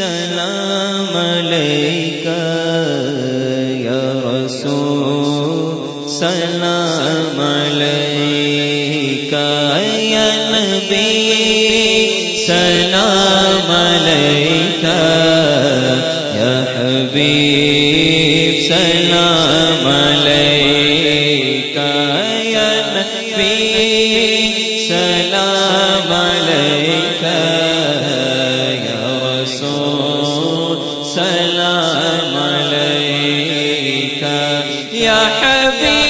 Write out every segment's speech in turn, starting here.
سلام یا رسول. سلام یا نبی سلام یا حبیب سلام یا نبی سلام نبی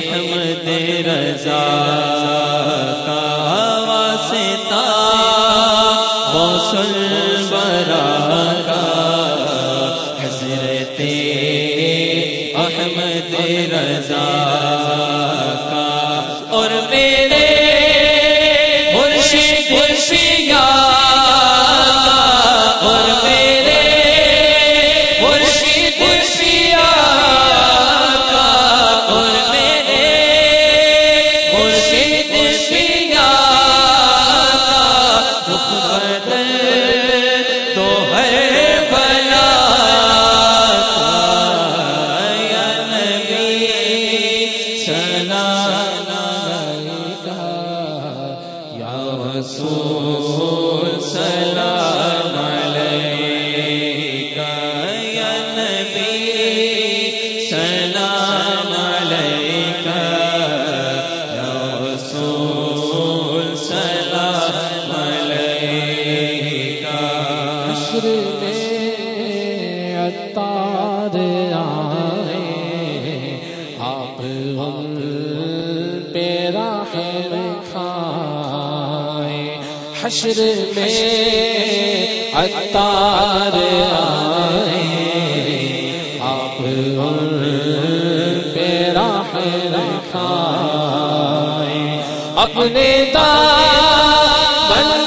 احمد رضا کا واسطہ موسل برا کا۔ حضرت احمد رضا حشر میں اتار آئے۔ آپ پیرا اپنے دار